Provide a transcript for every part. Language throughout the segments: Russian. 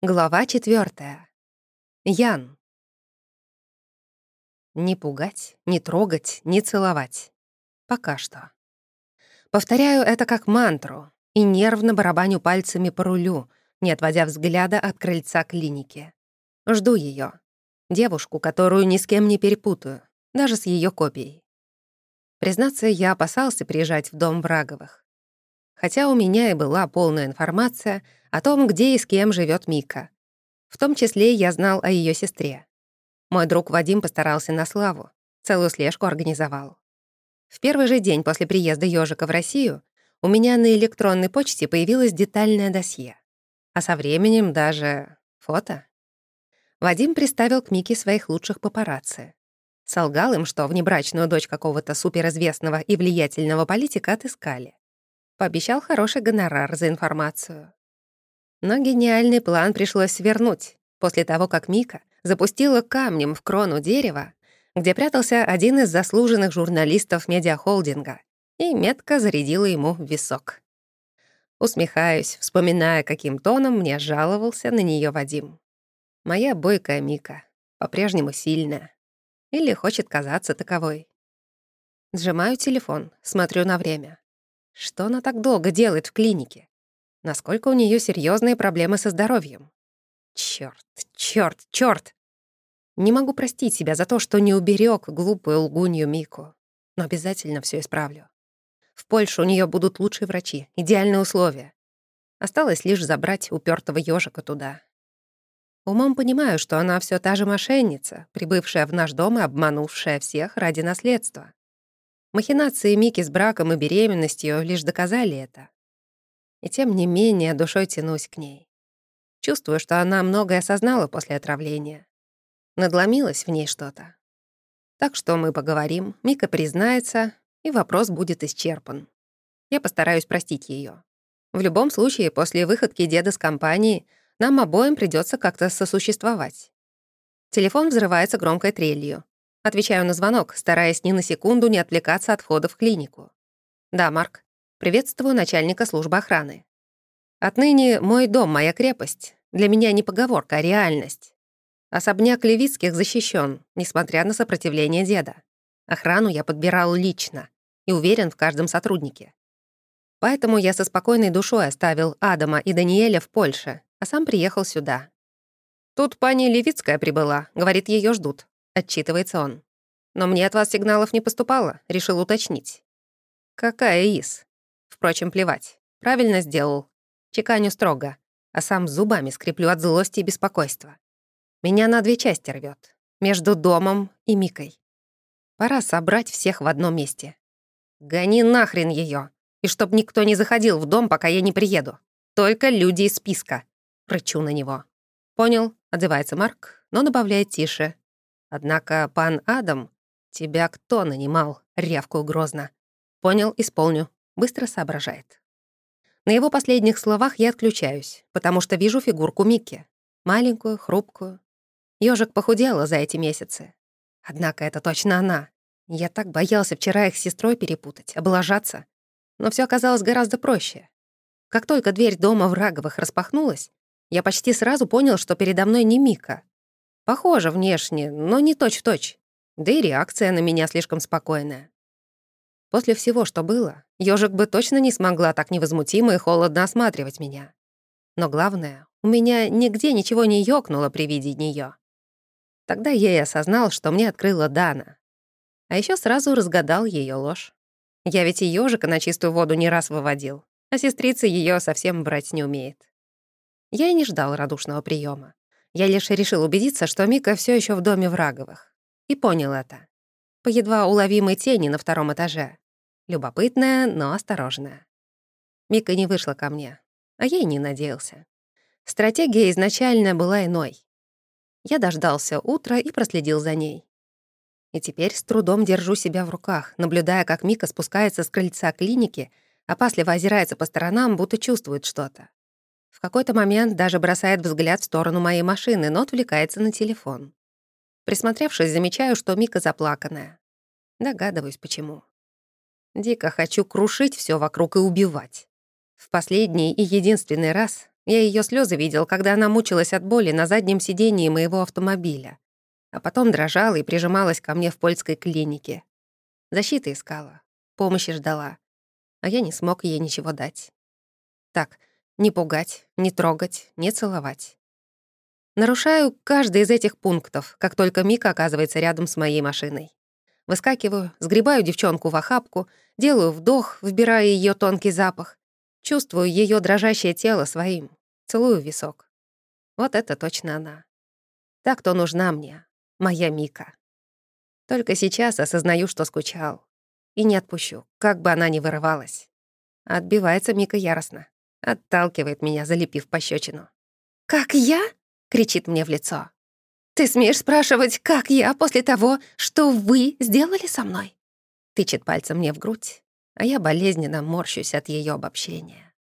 Глава четвертая. Ян. Не пугать, не трогать, не целовать. Пока что. Повторяю это как мантру и нервно барабаню пальцами по рулю, не отводя взгляда от крыльца клиники. Жду ее, Девушку, которую ни с кем не перепутаю, даже с ее копией. Признаться, я опасался приезжать в дом Враговых. Хотя у меня и была полная информация — о том, где и с кем живет Мика. В том числе я знал о ее сестре. Мой друг Вадим постарался на славу, целую слежку организовал. В первый же день после приезда ежика в Россию у меня на электронной почте появилось детальное досье. А со временем даже фото. Вадим приставил к Мике своих лучших папарацци. Солгал им, что внебрачную дочь какого-то суперизвестного и влиятельного политика отыскали. Пообещал хороший гонорар за информацию. Но гениальный план пришлось свернуть после того, как Мика запустила камнем в крону дерева, где прятался один из заслуженных журналистов медиахолдинга, и метко зарядила ему в висок. Усмехаюсь, вспоминая, каким тоном мне жаловался на нее Вадим. Моя бойкая Мика, по-прежнему сильная. Или хочет казаться таковой. Сжимаю телефон, смотрю на время. Что она так долго делает в клинике? Насколько у нее серьезные проблемы со здоровьем. Черт, черт, черт! Не могу простить себя за то, что не уберег глупую лгунью Мику, но обязательно все исправлю. В Польше у нее будут лучшие врачи, идеальные условия. Осталось лишь забрать упертого ежика туда. Умом понимаю, что она все та же мошенница, прибывшая в наш дом и обманувшая всех ради наследства. Махинации Мики с браком и беременностью лишь доказали это. И тем не менее душой тянусь к ней. Чувствую, что она многое осознала после отравления. Надломилось в ней что-то. Так что мы поговорим, Мика признается, и вопрос будет исчерпан. Я постараюсь простить ее. В любом случае, после выходки деда с компании нам обоим придется как-то сосуществовать. Телефон взрывается громкой трелью. Отвечаю на звонок, стараясь ни на секунду не отвлекаться от входа в клинику. «Да, Марк». Приветствую начальника службы охраны. Отныне мой дом — моя крепость. Для меня не поговорка, а реальность. Особняк Левицких защищен, несмотря на сопротивление деда. Охрану я подбирал лично и уверен в каждом сотруднике. Поэтому я со спокойной душой оставил Адама и Даниэля в Польше, а сам приехал сюда. «Тут пани Левицкая прибыла, говорит, ее ждут», — отчитывается он. «Но мне от вас сигналов не поступало, решил уточнить». «Какая ИС?» Впрочем, плевать. Правильно сделал. Чеканю строго, а сам зубами скреплю от злости и беспокойства. Меня на две части рвет. Между домом и Микой. Пора собрать всех в одном месте. Гони нахрен ее, И чтоб никто не заходил в дом, пока я не приеду. Только люди из списка. Рычу на него. «Понял», — отзывается Марк, но добавляет тише. «Однако, пан Адам, тебя кто нанимал?» — рявкую грозно. «Понял, исполню быстро соображает. На его последних словах я отключаюсь, потому что вижу фигурку Микки. Маленькую, хрупкую. Ёжик похудела за эти месяцы. Однако это точно она. Я так боялся вчера их с сестрой перепутать, облажаться. Но все оказалось гораздо проще. Как только дверь дома Враговых распахнулась, я почти сразу понял, что передо мной не Мика. Похоже внешне, но не точь-в-точь. -точь. Да и реакция на меня слишком спокойная. После всего, что было, Ёжик бы точно не смогла так невозмутимо и холодно осматривать меня. Но главное, у меня нигде ничего не ёкнуло при виде неё. Тогда я и осознал, что мне открыла Дана. А ещё сразу разгадал её ложь. Я ведь и ёжика на чистую воду не раз выводил, а сестрица её совсем брать не умеет. Я и не ждал радушного приёма. Я лишь решил убедиться, что Мика всё ещё в доме Враговых. И понял это по едва уловимой тени на втором этаже. Любопытная, но осторожная. Мика не вышла ко мне, а я и не надеялся. Стратегия изначально была иной. Я дождался утра и проследил за ней. И теперь с трудом держу себя в руках, наблюдая, как Мика спускается с крыльца клиники, опасливо озирается по сторонам, будто чувствует что-то. В какой-то момент даже бросает взгляд в сторону моей машины, но отвлекается на телефон. Присмотревшись, замечаю, что Мика заплаканная. Догадываюсь, почему. Дико хочу крушить все вокруг и убивать. В последний и единственный раз Я ее слезы видел, когда она мучилась от боли на заднем сидении моего автомобиля, а потом дрожала и прижималась ко мне в польской клинике. Защиты искала, помощи ждала, а я не смог ей ничего дать. Так, не пугать, не трогать, не целовать. Нарушаю каждый из этих пунктов, как только Мика оказывается рядом с моей машиной. Выскакиваю, сгребаю девчонку в охапку, делаю вдох, вбирая ее тонкий запах, чувствую ее дрожащее тело своим, целую висок. Вот это точно она. Так, кто нужна мне, моя Мика. Только сейчас осознаю, что скучал. И не отпущу, как бы она ни вырывалась. Отбивается Мика яростно. Отталкивает меня, залепив пощечину. «Как я?» — кричит мне в лицо. «Ты смеешь спрашивать, как я после того, что вы сделали со мной?» Тычет пальцем мне в грудь, а я болезненно морщусь от ее обобщения.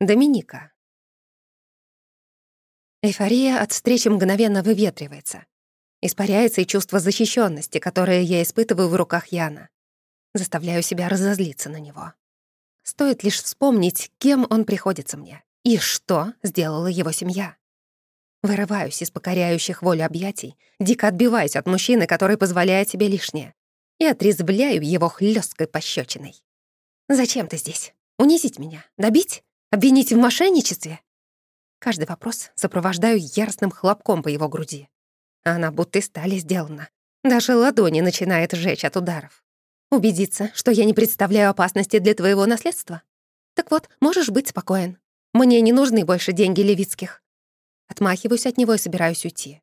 Доминика. Эйфория от встречи мгновенно выветривается. Испаряется и чувство защищенности, которое я испытываю в руках Яна. Заставляю себя разозлиться на него. Стоит лишь вспомнить, кем он приходится мне и что сделала его семья. Вырываюсь из покоряющих волю объятий, дико отбиваюсь от мужчины, который позволяет себе лишнее, и отрезвляю его хлёсткой пощечиной. «Зачем ты здесь? Унизить меня? Добить? Обвинить в мошенничестве?» Каждый вопрос сопровождаю яростным хлопком по его груди. Она будто из стали сделана. Даже ладони начинает жечь от ударов. Убедиться, что я не представляю опасности для твоего наследства? Так вот, можешь быть спокоен. Мне не нужны больше деньги Левицких. Отмахиваюсь от него и собираюсь уйти.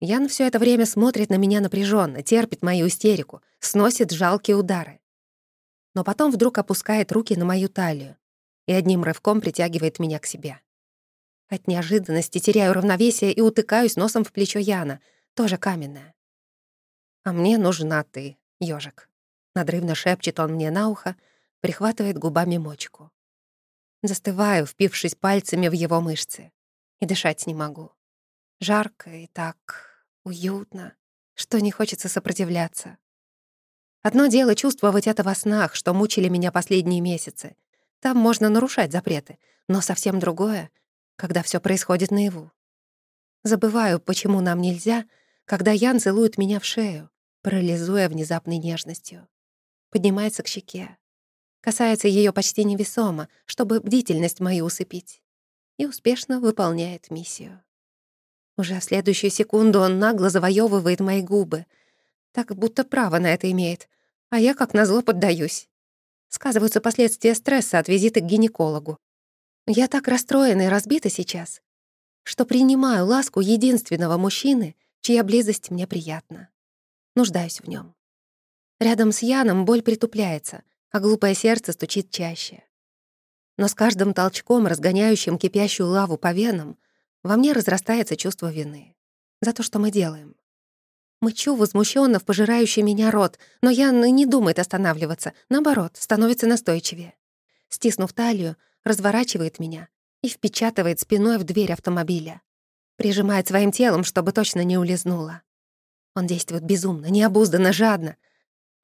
Ян все это время смотрит на меня напряженно, терпит мою истерику, сносит жалкие удары. Но потом вдруг опускает руки на мою талию и одним рывком притягивает меня к себе. От неожиданности теряю равновесие и утыкаюсь носом в плечо Яна, тоже каменное. «А мне нужна ты, ежик. Надрывно шепчет он мне на ухо, прихватывает губами мочку. Застываю, впившись пальцами в его мышцы. И дышать не могу. Жарко и так уютно, что не хочется сопротивляться. Одно дело чувствовать это во снах, что мучили меня последние месяцы. Там можно нарушать запреты, но совсем другое, когда все происходит наяву. Забываю, почему нам нельзя, когда Ян целует меня в шею, парализуя внезапной нежностью поднимается к щеке. Касается ее почти невесомо, чтобы бдительность мою усыпить. И успешно выполняет миссию. Уже в следующую секунду он нагло завоевывает мои губы, так будто право на это имеет, а я как назло поддаюсь. Сказываются последствия стресса от визита к гинекологу. Я так расстроена и разбита сейчас, что принимаю ласку единственного мужчины, чья близость мне приятна. Нуждаюсь в нем. Рядом с Яном боль притупляется, а глупое сердце стучит чаще. Но с каждым толчком, разгоняющим кипящую лаву по венам, во мне разрастается чувство вины за то, что мы делаем. Мычу возмущенно в пожирающий меня рот, но Ян не думает останавливаться, наоборот, становится настойчивее. Стиснув талию, разворачивает меня и впечатывает спиной в дверь автомобиля. Прижимает своим телом, чтобы точно не улизнула. Он действует безумно, необузданно, жадно,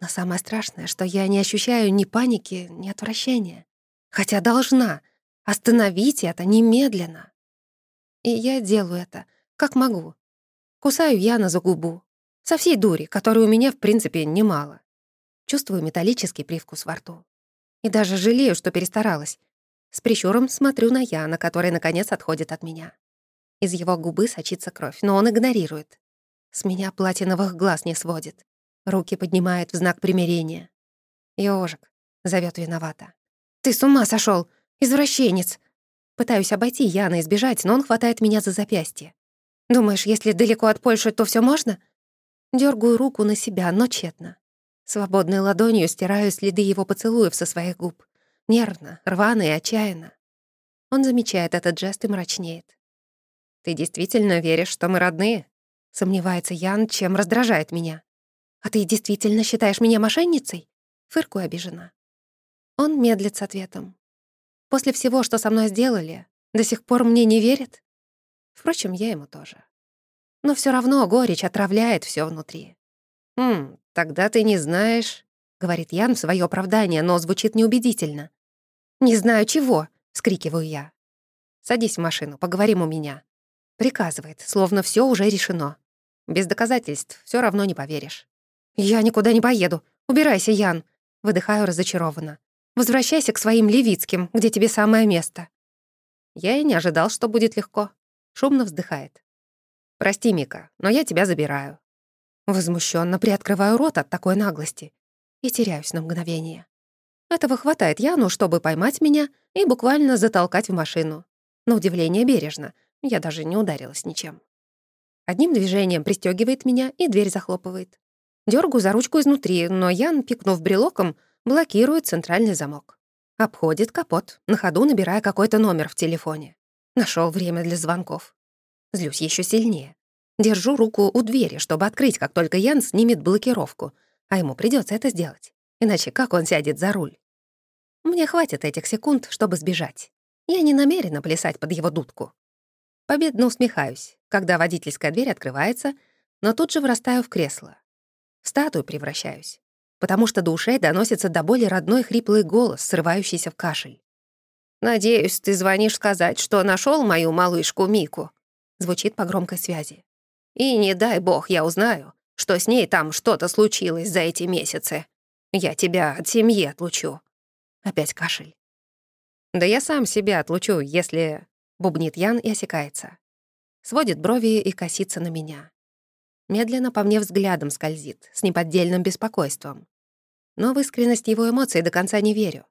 но самое страшное, что я не ощущаю ни паники, ни отвращения. Хотя должна. Остановить это немедленно. И я делаю это, как могу. Кусаю Яна за губу. Со всей дури, которой у меня, в принципе, немало. Чувствую металлический привкус во рту. И даже жалею, что перестаралась. С прищуром смотрю на Яна, который, наконец, отходит от меня. Из его губы сочится кровь, но он игнорирует. С меня платиновых глаз не сводит. Руки поднимает в знак примирения. «Ёжик», — зовёт виновато. «Ты с ума сошёл, Извращенец!» Пытаюсь обойти Яна и сбежать, но он хватает меня за запястье. «Думаешь, если далеко от Польши, то всё можно?» Дёргаю руку на себя, но тщетно. Свободной ладонью стираю следы его поцелуев со своих губ. Нервно, рвано и отчаянно. Он замечает этот жест и мрачнеет. «Ты действительно веришь, что мы родные?» Сомневается Ян, чем раздражает меня. «А ты действительно считаешь меня мошенницей?» Фыркую обижена. Он медлит с ответом. «После всего, что со мной сделали, до сих пор мне не верит?» Впрочем, я ему тоже. Но все равно горечь отравляет все внутри. «Хм, тогда ты не знаешь...» — говорит Ян в своё оправдание, но звучит неубедительно. «Не знаю чего», — скрикиваю я. «Садись в машину, поговорим у меня». Приказывает, словно все уже решено. Без доказательств все равно не поверишь. «Я никуда не поеду. Убирайся, Ян!» Выдыхаю разочарованно. «Возвращайся к своим Левицким, где тебе самое место». Я и не ожидал, что будет легко. Шумно вздыхает. «Прости, Мика, но я тебя забираю». Возмущенно приоткрываю рот от такой наглости и теряюсь на мгновение. Этого хватает Яну, чтобы поймать меня и буквально затолкать в машину. На удивление бережно, я даже не ударилась ничем. Одним движением пристегивает меня и дверь захлопывает. Дёргаю за ручку изнутри, но Ян, пикнув брелоком, блокирует центральный замок. Обходит капот, на ходу набирая какой-то номер в телефоне. Нашел время для звонков. Злюсь еще сильнее. Держу руку у двери, чтобы открыть, как только Ян снимет блокировку, а ему придется это сделать. Иначе как он сядет за руль? Мне хватит этих секунд, чтобы сбежать. Я не намерена плясать под его дудку. Победно усмехаюсь, когда водительская дверь открывается, но тут же врастаю в кресло. В статую превращаюсь, потому что до ушей доносится до боли родной хриплый голос, срывающийся в кашель. «Надеюсь, ты звонишь сказать, что нашел мою малышку Мику», звучит по громкой связи. «И не дай бог я узнаю, что с ней там что-то случилось за эти месяцы. Я тебя от семьи отлучу». Опять кашель. «Да я сам себя отлучу, если...» Бубнит Ян и осекается. Сводит брови и косится на меня. Медленно по мне взглядом скользит, с неподдельным беспокойством. Но в искренность его эмоций до конца не верю.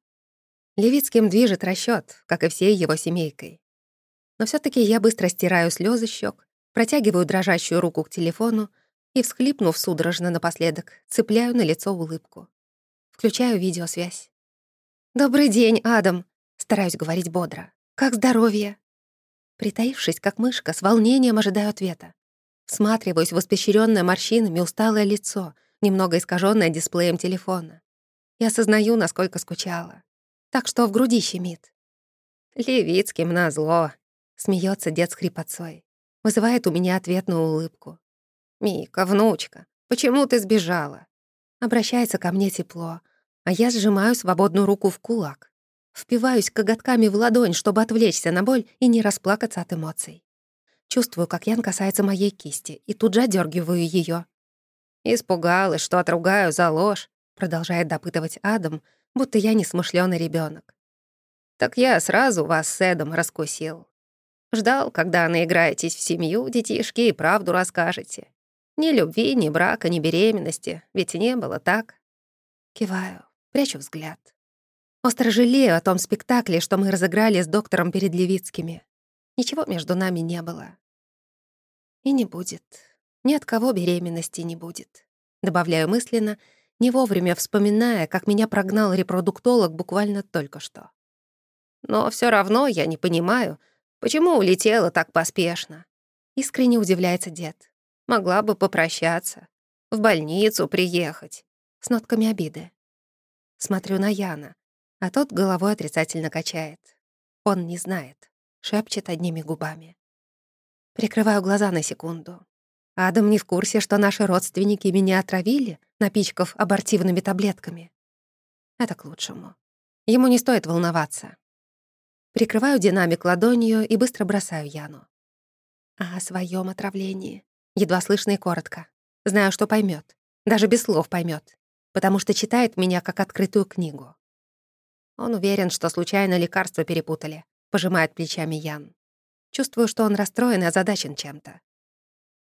Левицким движет расчёт, как и всей его семейкой. Но все таки я быстро стираю слезы щек, протягиваю дрожащую руку к телефону и, всхлипнув судорожно напоследок, цепляю на лицо улыбку. Включаю видеосвязь. «Добрый день, Адам!» — стараюсь говорить бодро. «Как здоровье?» Притаившись, как мышка, с волнением ожидаю ответа. Всматриваюсь в испещрённое морщинами усталое лицо, немного искажённое дисплеем телефона. И осознаю, насколько скучала. Так что в груди щемит. «Левицким назло», — смеётся дед с хрипотцой. Вызывает у меня ответную улыбку. «Мика, внучка, почему ты сбежала?» Обращается ко мне тепло, а я сжимаю свободную руку в кулак. Впиваюсь коготками в ладонь, чтобы отвлечься на боль и не расплакаться от эмоций. Чувствую, как Ян касается моей кисти, и тут же одергиваю ее. «Испугалась, что отругаю за ложь», — продолжает допытывать Адам, будто я несмышленый ребенок. «Так я сразу вас с Эдом раскусил. Ждал, когда наиграетесь в семью, детишки, и правду расскажете. Ни любви, ни брака, ни беременности, ведь не было так». Киваю, прячу взгляд. Остро жалею о том спектакле, что мы разыграли с доктором перед Левицкими. Ничего между нами не было. И не будет. Ни от кого беременности не будет. Добавляю мысленно, не вовремя вспоминая, как меня прогнал репродуктолог буквально только что. Но все равно я не понимаю, почему улетела так поспешно. Искренне удивляется дед. Могла бы попрощаться, в больницу приехать. С нотками обиды. Смотрю на Яна, а тот головой отрицательно качает. Он не знает шепчет одними губами. Прикрываю глаза на секунду. Адам не в курсе, что наши родственники меня отравили, напичкав абортивными таблетками. Это к лучшему. Ему не стоит волноваться. Прикрываю динамик ладонью и быстро бросаю Яну. А о своем отравлении. Едва слышно и коротко. Знаю, что поймет, Даже без слов поймет, Потому что читает меня как открытую книгу. Он уверен, что случайно лекарства перепутали. — пожимает плечами Ян. Чувствую, что он расстроен и озадачен чем-то.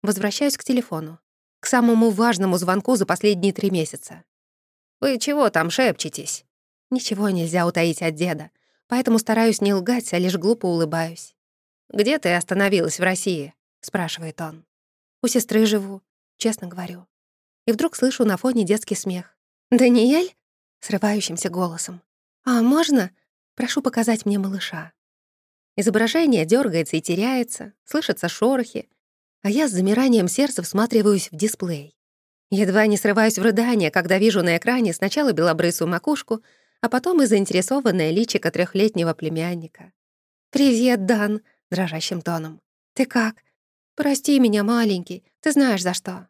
Возвращаюсь к телефону. К самому важному звонку за последние три месяца. «Вы чего там шепчетесь?» Ничего нельзя утаить от деда, поэтому стараюсь не лгать, а лишь глупо улыбаюсь. «Где ты остановилась в России?» — спрашивает он. «У сестры живу», — честно говорю. И вдруг слышу на фоне детский смех. «Даниэль?» — срывающимся голосом. «А можно? Прошу показать мне малыша». Изображение дергается и теряется, слышатся шорохи, а я с замиранием сердца всматриваюсь в дисплей. Едва не срываюсь в рыдание, когда вижу на экране сначала белобрысую макушку, а потом и заинтересованное личико трехлетнего племянника. «Привет, Дан!» — дрожащим тоном. «Ты как? Прости меня, маленький, ты знаешь за что».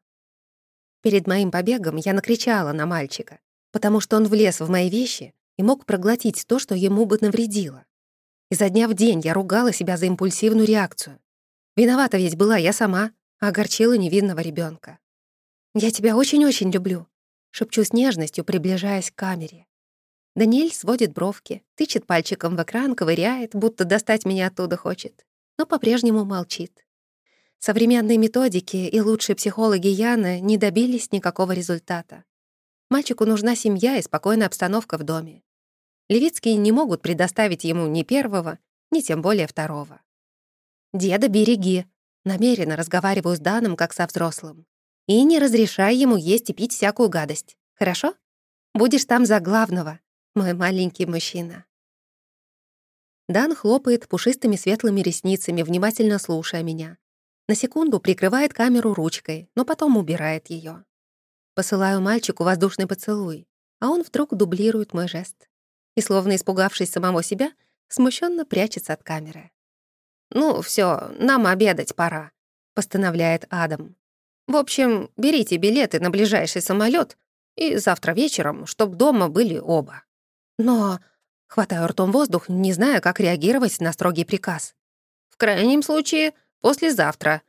Перед моим побегом я накричала на мальчика, потому что он влез в мои вещи, и мог проглотить то, что ему бы навредило. Изо дня в день я ругала себя за импульсивную реакцию. Виновата ведь была я сама, а огорчила невинного ребенка. «Я тебя очень-очень люблю», — шепчу с нежностью, приближаясь к камере. Даниэль сводит бровки, тычет пальчиком в экран, ковыряет, будто достать меня оттуда хочет, но по-прежнему молчит. Современные методики и лучшие психологи Яны не добились никакого результата. Мальчику нужна семья и спокойная обстановка в доме. Левицкие не могут предоставить ему ни первого, ни тем более второго. «Деда береги», намеренно разговариваю с Даном как со взрослым. И не разрешай ему есть и пить всякую гадость. Хорошо? Будешь там за главного, мой маленький мужчина. Дан хлопает пушистыми светлыми ресницами, внимательно слушая меня. На секунду прикрывает камеру ручкой, но потом убирает ее. Посылаю мальчику воздушный поцелуй, а он вдруг дублирует мой жест. И, словно испугавшись самого себя, смущенно прячется от камеры. «Ну, все, нам обедать пора», — постановляет Адам. В общем, берите билеты на ближайший самолет и завтра вечером, чтоб дома были оба. Но хватаю ртом воздух, не зная, как реагировать на строгий приказ. В крайнем случае, послезавтра,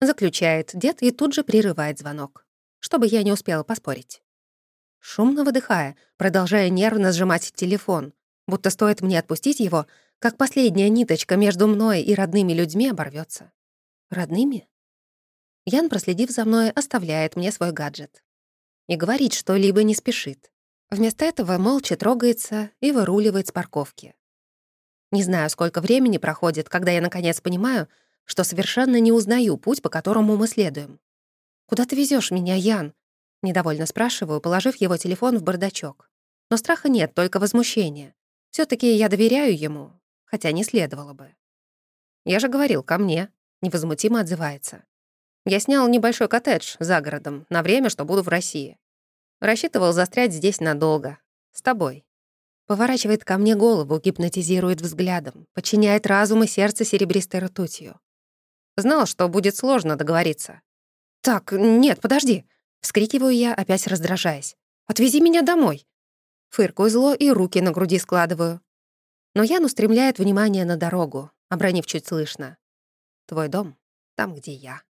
заключает дед и тут же прерывает звонок, чтобы я не успела поспорить. Шумно выдыхая, продолжая нервно сжимать телефон, будто стоит мне отпустить его, как последняя ниточка между мной и родными людьми оборвется. Родными? Ян, проследив за мной, оставляет мне свой гаджет. И говорит что-либо не спешит. Вместо этого молча трогается и выруливает с парковки. Не знаю, сколько времени проходит, когда я наконец понимаю, что совершенно не узнаю путь, по которому мы следуем. «Куда ты везешь меня, Ян?» Недовольно спрашиваю, положив его телефон в бардачок. Но страха нет, только возмущение. все таки я доверяю ему, хотя не следовало бы. «Я же говорил, ко мне», — невозмутимо отзывается. Я снял небольшой коттедж за городом на время, что буду в России. Рассчитывал застрять здесь надолго. С тобой. Поворачивает ко мне голову, гипнотизирует взглядом, подчиняет разум и сердце серебристой ртутью. Знал, что будет сложно договориться. «Так, нет, подожди!» — вскрикиваю я, опять раздражаясь. «Отвези меня домой!» Фыркую зло и руки на груди складываю. Но Ян устремляет внимание на дорогу, обронив чуть слышно. «Твой дом там, где я».